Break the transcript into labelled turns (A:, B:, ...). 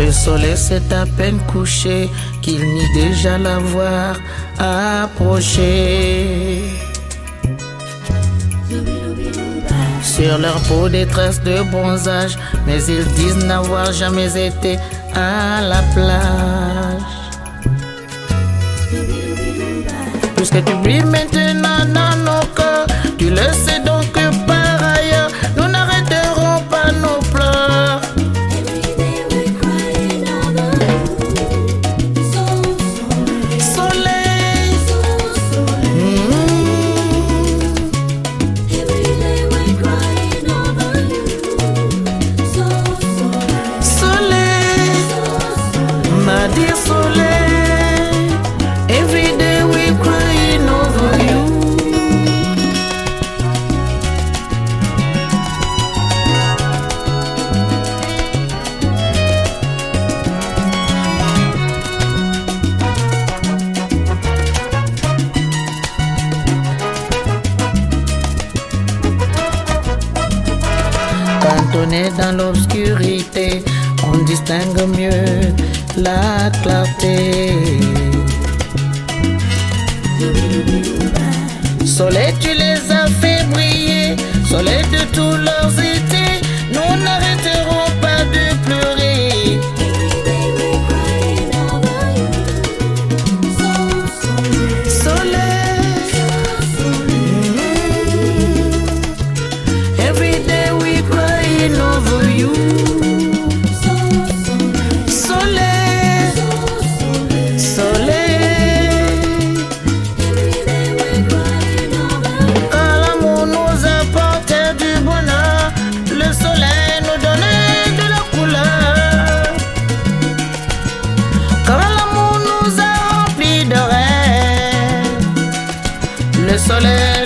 A: Le soleil s'est à peine couché qu'il nie déjà l'avoir approché. Sur leur peau des traces de bronzage, mais ils disent n'avoir jamais été à la plage. Puisque tu maintenant Dans l'obscurité, on distingue mieux la clarté. Soleil, tu les as fait briller, soleil de tout leur Chevrolet.